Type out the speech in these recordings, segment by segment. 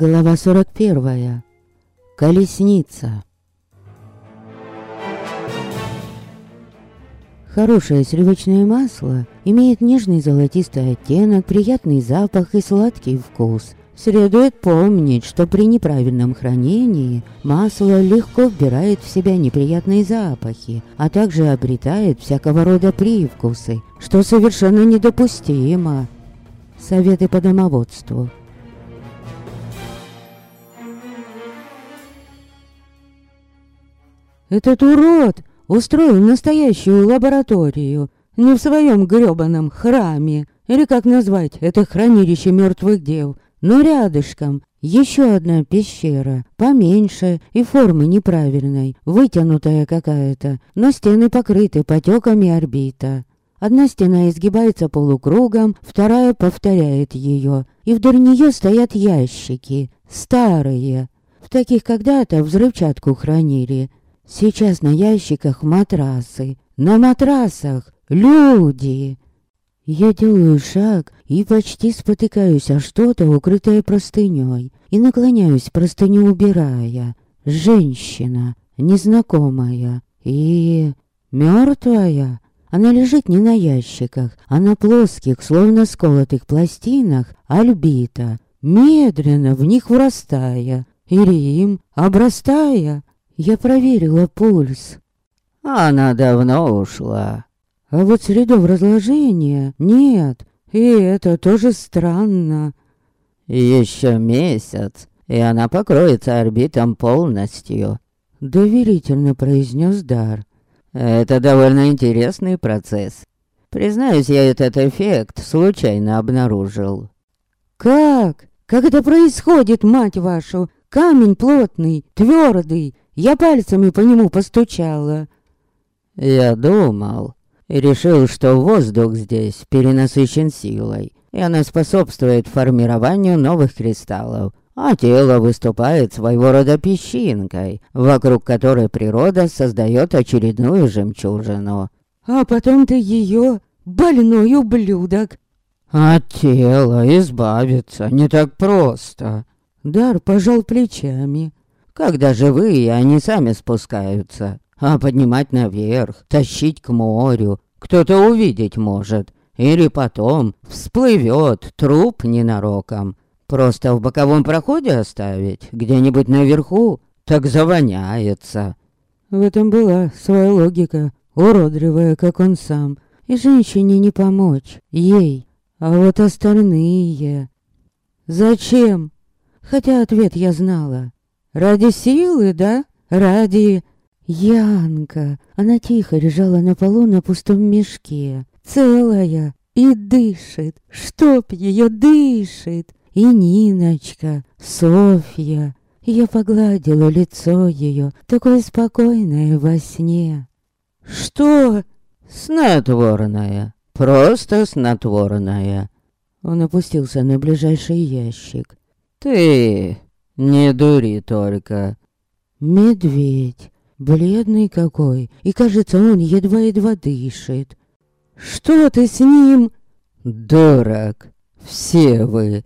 Глава 41. Колесница. Хорошее сливочное масло имеет нежный золотистый оттенок, приятный запах и сладкий вкус. Следует помнить, что при неправильном хранении масло легко вбирает в себя неприятные запахи, а также обретает всякого рода привкусы, что совершенно недопустимо. Советы по домоводству. Этот урод устроил настоящую лабораторию, не в своем грёбаном храме, или как назвать это хранилище мертвых дев, но рядышком еще одна пещера, поменьше и формы неправильной, вытянутая какая-то, но стены покрыты потеками орбита. Одна стена изгибается полукругом, вторая повторяет ее, и вдоль нее стоят ящики, старые. В таких когда-то взрывчатку хранили, Сейчас на ящиках матрасы, на матрасах люди. Я делаю шаг и почти спотыкаюсь о что-то, укрытое простыней, и наклоняюсь, простыню убирая. Женщина, незнакомая и... мертвая. Она лежит не на ящиках, а на плоских, словно сколотых пластинах, альбита, медленно в них врастая, или им обрастая. Я проверила пульс. Она давно ушла. А вот следов разложения нет. И это тоже странно. Еще месяц, и она покроется орбитом полностью. Доверительно произнес Дар. Это довольно интересный процесс. Признаюсь, я этот эффект случайно обнаружил. Как? Как это происходит, мать вашу? Камень плотный, твердый, я пальцами по нему постучала. Я думал и решил, что воздух здесь перенасыщен силой, и она способствует формированию новых кристаллов, а тело выступает своего рода песчинкой, вокруг которой природа создает очередную жемчужину. А потом ты ее, больной ублюдок. От тела избавиться не так просто. Дар пожал плечами. Когда живые, они сами спускаются. А поднимать наверх, тащить к морю, кто-то увидеть может. Или потом всплывет труп ненароком. Просто в боковом проходе оставить, где-нибудь наверху, так завоняется. В этом была своя логика, уродливая, как он сам. И женщине не помочь, ей. А вот остальные... Зачем? Хотя ответ я знала. Ради силы, да? Ради... Янка. Она тихо лежала на полу на пустом мешке. Целая. И дышит. Чтоб ее дышит. И Ниночка. Софья. Я погладила лицо ее, такое спокойное во сне. «Что?» «Снотворное. Просто снотворное». Он опустился на ближайший ящик. «Ты не дури только. Медведь. Бледный какой. И кажется, он едва-едва дышит. Что ты с ним? Дурак. Все вы.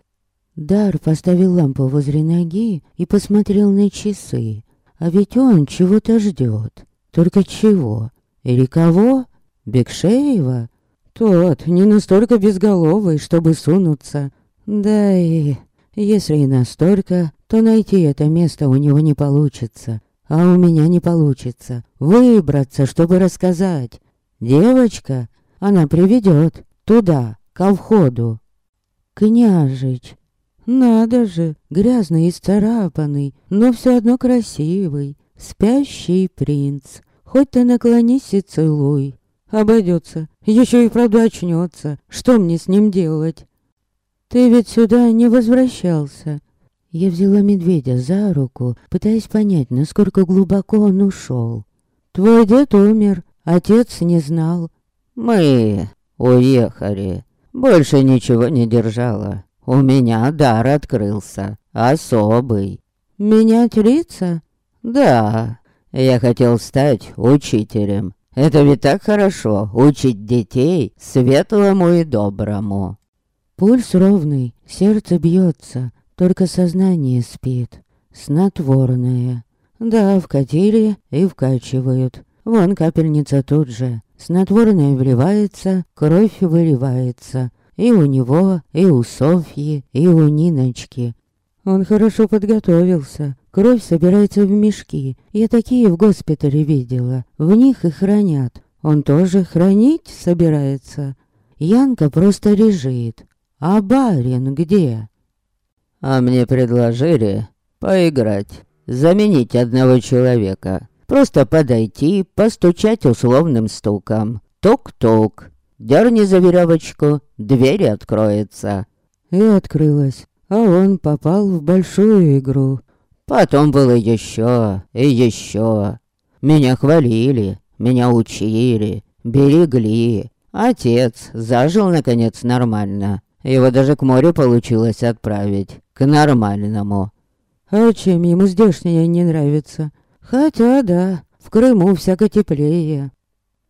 Дар поставил лампу возле ноги и посмотрел на часы. А ведь он чего-то ждет. Только чего? Или кого? Бекшеева? Тот не настолько безголовый, чтобы сунуться. Да и если и настолько, то найти это место у него не получится. А у меня не получится. Выбраться, чтобы рассказать. Девочка, она приведет туда, ко входу. Княжич. Надо же, грязный и царапанный, но все одно красивый. Спящий принц. Хоть ты наклонись и целуй. Обойдется. Еще и правда очнется. Что мне с ним делать? Ты ведь сюда не возвращался. Я взяла медведя за руку, пытаясь понять, насколько глубоко он ушел. Твой дед умер, отец не знал. Мы уехали. Больше ничего не держала. У меня дар открылся. Особый. Менять лица? Да. Я хотел стать учителем. Это ведь так хорошо, учить детей светлому и доброму. Пульс ровный, сердце бьется. Только сознание спит. Снотворное. Да, вкатили и вкачивают. Вон капельница тут же. Снотворное вливается, кровь выливается. И у него, и у Софьи, и у Ниночки. Он хорошо подготовился. Кровь собирается в мешки. Я такие в госпитале видела. В них и хранят. Он тоже хранить собирается. Янка просто лежит. А барин где? А мне предложили поиграть. Заменить одного человека. Просто подойти, постучать условным стуком. Тук-тук. Дерни за веревочку, дверь откроется. И открылась. А он попал в большую игру. Потом было еще и еще. Меня хвалили, меня учили, берегли. Отец зажил, наконец, нормально. Его даже к морю получилось отправить. К нормальному. А чем ему здешнее не нравится? Хотя, да, в Крыму всяко теплее.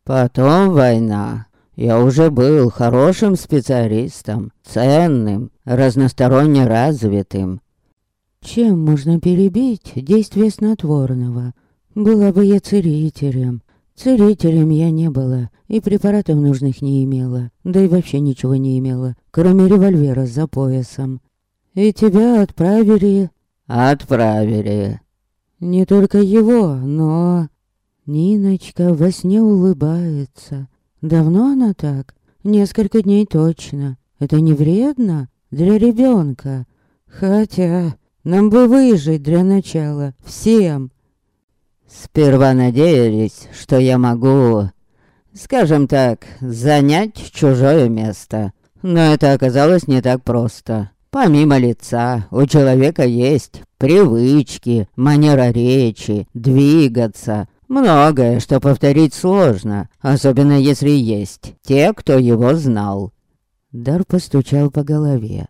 Потом война. Я уже был хорошим специалистом, ценным, разносторонне развитым. Чем можно перебить действие снотворного? Была бы я целителем. Целителем я не была, и препаратов нужных не имела, да и вообще ничего не имела, кроме револьвера за поясом. И тебя отправили... Отправили. Не только его, но... Ниночка во сне улыбается. Давно она так? Несколько дней точно. Это не вредно для ребенка. Хотя нам бы выжить для начала всем. Сперва надеялись, что я могу, скажем так, занять чужое место. Но это оказалось не так просто. Помимо лица, у человека есть привычки, манера речи, двигаться. Многое, что повторить сложно, особенно если есть те, кто его знал. Дар постучал по голове.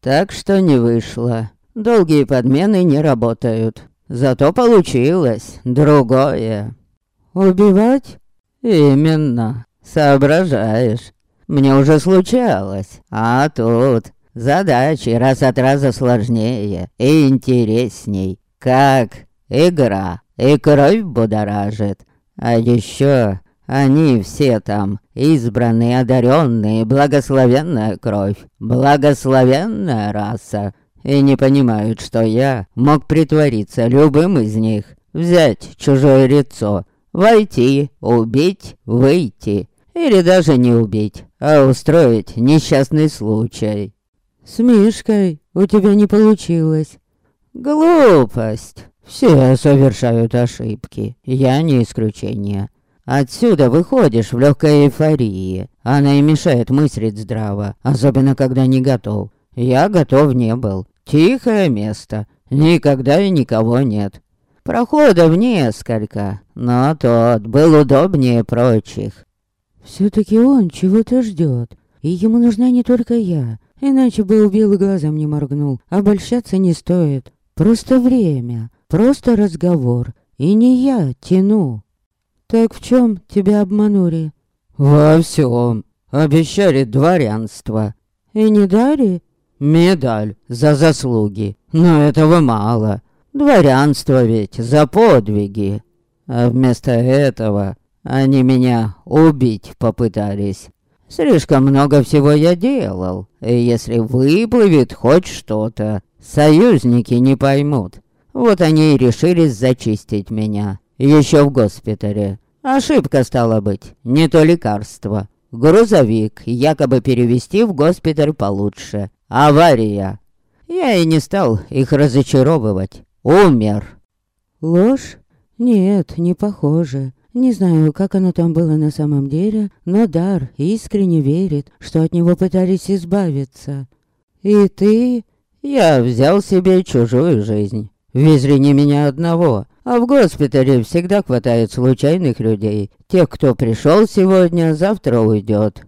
Так что не вышло. Долгие подмены не работают. Зато получилось другое. Убивать? Именно. Соображаешь. Мне уже случалось. А тут задачи раз от раза сложнее и интересней. Как игра. И кровь будоражит. А еще они все там избранные, одаренные, благословенная кровь, благословенная раса и не понимают, что я мог притвориться любым из них, взять чужое лицо, войти, убить, выйти, или даже не убить, а устроить несчастный случай. С Мишкой у тебя не получилось. Глупость. Все совершают ошибки, я не исключение. Отсюда выходишь в легкой эйфории. Она и мешает мыслить здраво, особенно когда не готов. Я готов не был. Тихое место. Никогда и никого нет. Проходов несколько, но тот был удобнее прочих. Все-таки он чего-то ждет, и ему нужна не только я. Иначе бы убил и глазом не моргнул. Обольщаться не стоит. Просто время, просто разговор. И не я тяну. Так в чем тебя обманули? Во всем. Обещали дворянство. И не дали? Медаль за заслуги. Но этого мало. Дворянство ведь за подвиги. А вместо этого они меня убить попытались. Слишком много всего я делал. И если выплывет хоть что-то, союзники не поймут. Вот они и решились зачистить меня. Еще в госпитале. Ошибка стала быть, не то лекарство. Грузовик якобы перевести в госпиталь получше. Авария. Я и не стал их разочаровывать. Умер. Ложь? Нет, не похоже. Не знаю, как оно там было на самом деле, но Дар искренне верит, что от него пытались избавиться. И ты... Я взял себе чужую жизнь. Везли не меня одного, а в госпитале всегда хватает случайных людей. Тех, кто пришел сегодня, завтра уйдет.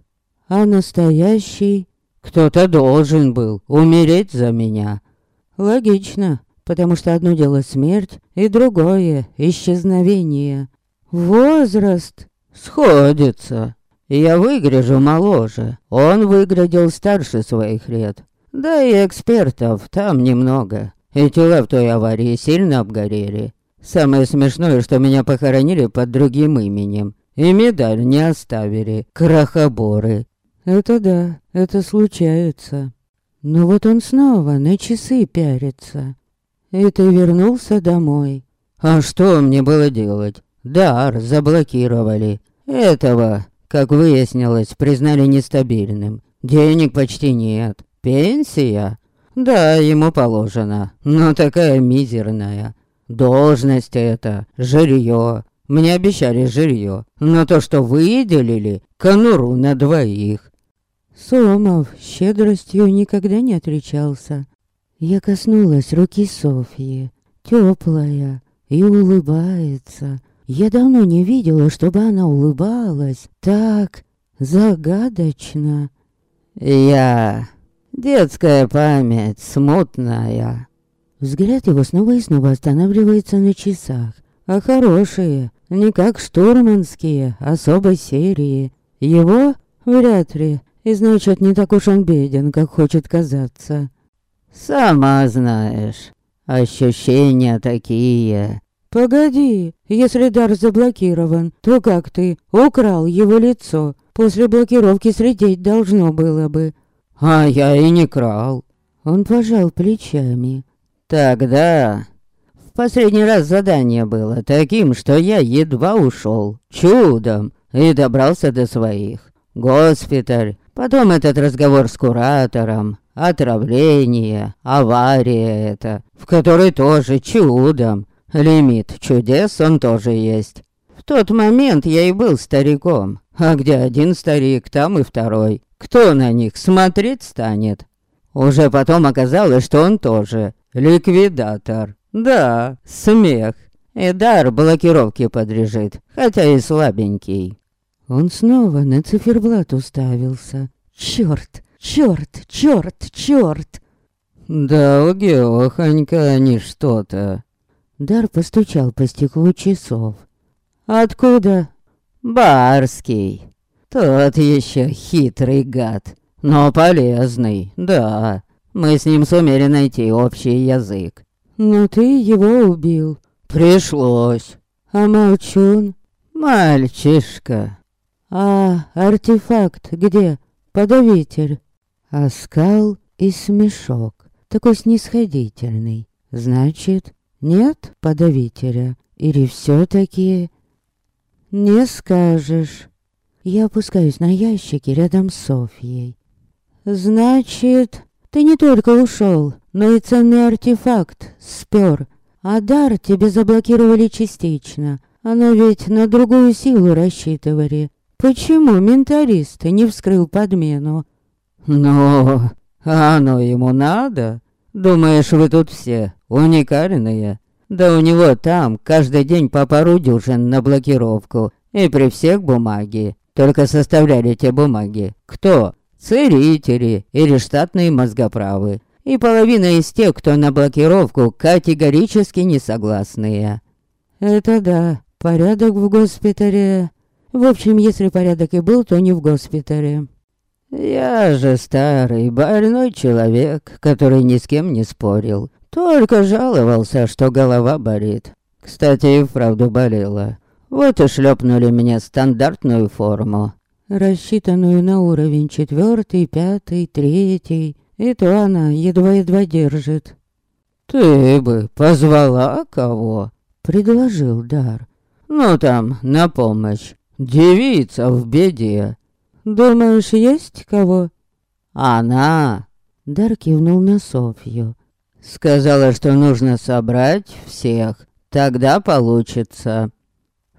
А настоящий? Кто-то должен был умереть за меня. Логично, потому что одно дело смерть, и другое — исчезновение. Возраст сходится. Я выгляжу моложе. Он выглядел старше своих лет. Да и экспертов там немного. И тела в той аварии сильно обгорели. Самое смешное, что меня похоронили под другим именем. И медаль не оставили. Крахоборы. Это да, это случается. Но вот он снова на часы пярится. И ты вернулся домой. А что мне было делать? Дар заблокировали. Этого, как выяснилось, признали нестабильным. Денег почти нет. Пенсия? Да, ему положено, но такая мизерная. Должность это, жилье. Мне обещали жилье, но то, что выделили, конуру на двоих. Сомов щедростью никогда не отличался. Я коснулась руки Софьи, теплая, и улыбается. Я давно не видела, чтобы она улыбалась так загадочно. Я... Детская память смутная. Взгляд его снова и снова останавливается на часах. А хорошие, не как штурманские, особой серии. Его вряд ли и значит, не так уж он беден, как хочет казаться. Сама знаешь, ощущения такие. Погоди, если дар заблокирован, то как ты украл его лицо? После блокировки следить должно было бы. А я и не крал. Он пожал плечами. Тогда... В последний раз задание было таким, что я едва ушел. Чудом. И добрался до своих. Госпиталь, Потом этот разговор с куратором, отравление, авария это, в которой тоже чудом. Лимит чудес он тоже есть. В тот момент я и был стариком. А где один старик, там и второй. Кто на них смотреть станет? Уже потом оказалось, что он тоже ликвидатор. Да, смех. И дар блокировки подлежит, хотя и слабенький. Он снова на циферблат уставился. Чёрт, чёрт, чёрт, чёрт. Да, угёхонько они что-то. Дар постучал по стеклу часов. Откуда? Барский. Тот еще хитрый гад, но полезный, да. Мы с ним сумели найти общий язык. Но ты его убил. Пришлось. А молчун? Мальчишка. А артефакт где? Подавитель. Оскал и смешок. Такой снисходительный. Значит, нет подавителя? Или все-таки... Не скажешь. Я опускаюсь на ящики рядом с Софьей. Значит, ты не только ушел, но и ценный артефакт спер. А дар тебе заблокировали частично. Оно ведь на другую силу рассчитывали. Почему менталист не вскрыл подмену? Ну, а оно ему надо? Думаешь, вы тут все уникальные? Да у него там каждый день по пару дюжин на блокировку. И при всех бумаги. Только составляли те бумаги. Кто? Целители или штатные мозгоправы. И половина из тех, кто на блокировку, категорически не согласные. Это да, порядок в госпитале в общем, если порядок и был, то не в госпитале. Я же старый, больной человек, который ни с кем не спорил. Только жаловался, что голова болит. Кстати, и вправду болела. Вот и шлепнули мне стандартную форму. Рассчитанную на уровень четвертый, пятый, третий. И то она едва-едва держит. «Ты бы позвала кого?» — предложил Дар. «Ну там, на помощь. Девица в беде. Думаешь, есть кого? Она. Дар кивнул на Софью. Сказала, что нужно собрать всех. Тогда получится.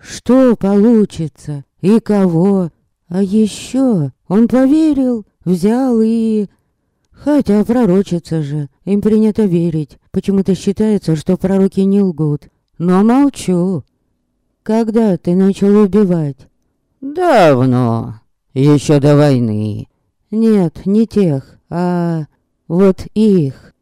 Что получится? И кого? А еще он поверил, взял и... Хотя пророчится же, им принято верить. Почему-то считается, что пророки не лгут. Но молчу. Когда ты начал убивать? Давно. Еще до войны. Нет, не тех, а вот их.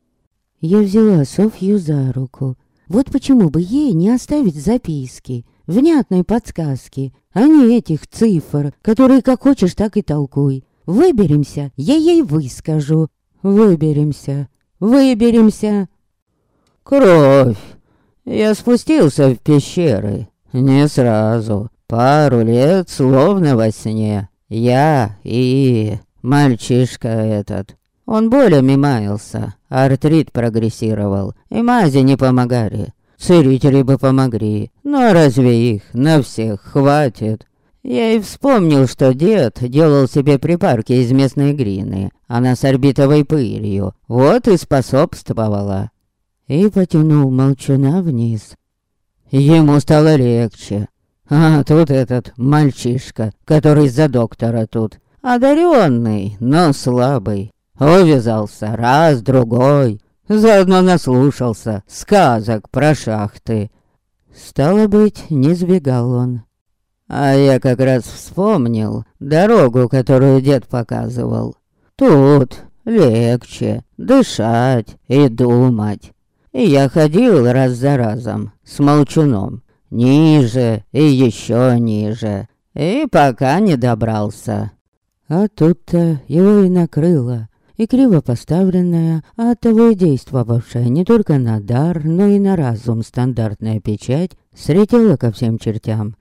Я взяла Софью за руку. Вот почему бы ей не оставить записки, внятной подсказки, а не этих цифр, которые как хочешь, так и толкуй. Выберемся, я ей выскажу. Выберемся, выберемся. Кровь. Я спустился в пещеры. Не сразу. Пару лет, словно во сне. Я и... мальчишка этот. Он болями маялся. Артрит прогрессировал. И мази не помогали. Целители бы помогли. Но разве их на всех хватит? Я и вспомнил, что дед делал себе припарки из местной глины. Она с орбитовой пылью. Вот и способствовала и потянул молчуна вниз. Ему стало легче. А тут этот мальчишка, который за доктора тут. Одаренный, но слабый. Увязался раз, другой. Заодно наслушался сказок про шахты. Стало быть, не сбегал он. А я как раз вспомнил дорогу, которую дед показывал. Тут легче дышать и думать. И я ходил раз за разом с молчуном. Ниже и еще ниже. И пока не добрался. А тут-то его и накрыло. И криво поставленная, а оттого и действовавшая не только на дар, но и на разум стандартная печать сретела ко всем чертям.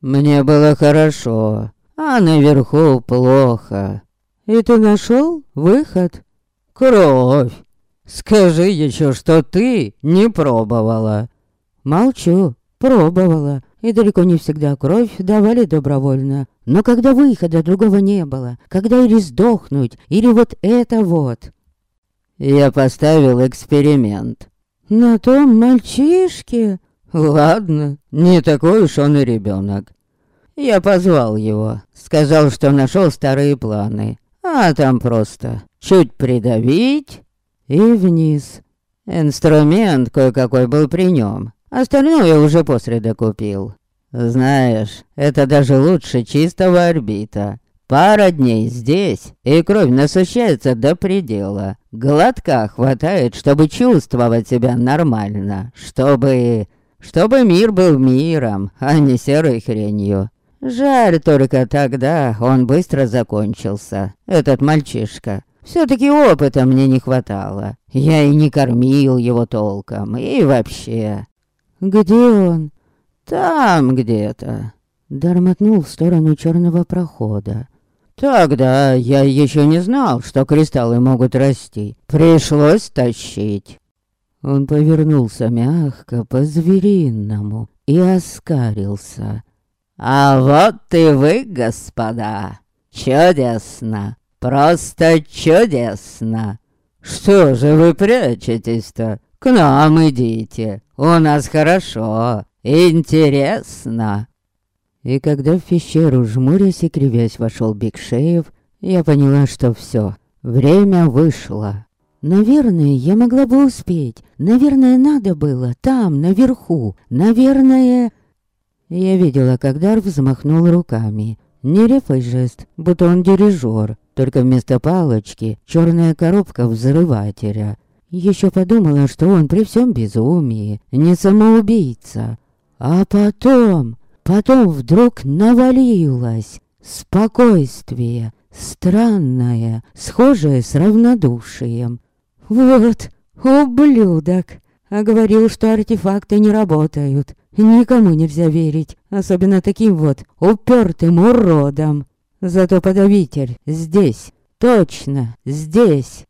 Мне было хорошо, а наверху плохо. И ты нашел выход? Кровь. Скажи еще, что ты не пробовала. Молчу, пробовала. И далеко не всегда кровь давали добровольно. Но когда выхода другого не было, когда или сдохнуть, или вот это вот. Я поставил эксперимент. На том мальчишке? Ладно, не такой уж он и ребенок. Я позвал его, сказал, что нашел старые планы. А там просто чуть придавить, и вниз. Инструмент кое-какой был при нем. Остальное уже после докупил. Знаешь, это даже лучше чистого орбита. Пара дней здесь, и кровь насыщается до предела. Глотка хватает, чтобы чувствовать себя нормально. Чтобы... Чтобы мир был миром, а не серой хренью. Жаль только тогда он быстро закончился, этот мальчишка. Все-таки опыта мне не хватало. Я и не кормил его толком, и вообще. Где он? Там где-то. Дармотнул в сторону черного прохода. Тогда я еще не знал, что кристаллы могут расти. Пришлось тащить. Он повернулся мягко по-звериному и оскарился. «А вот и вы, господа! Чудесно! Просто чудесно. Что же вы прячетесь-то? К нам идите. У нас хорошо. Интересно. И когда в пещеру, жмурясь и кривясь, вошел Бигшеев, я поняла, что все, время вышло. Наверное, я могла бы успеть. Наверное, надо было там, наверху. Наверное... Я видела, как Дар взмахнул руками. Нелепый жест, будто он дирижер. Только вместо палочки черная коробка взрывателя. Еще подумала, что он при всем безумии не самоубийца. А потом, потом вдруг навалилось спокойствие, странное, схожее с равнодушием. Вот, ублюдок, а говорил, что артефакты не работают. Никому нельзя верить, особенно таким вот упертым уродом. Зато подавитель здесь, точно здесь.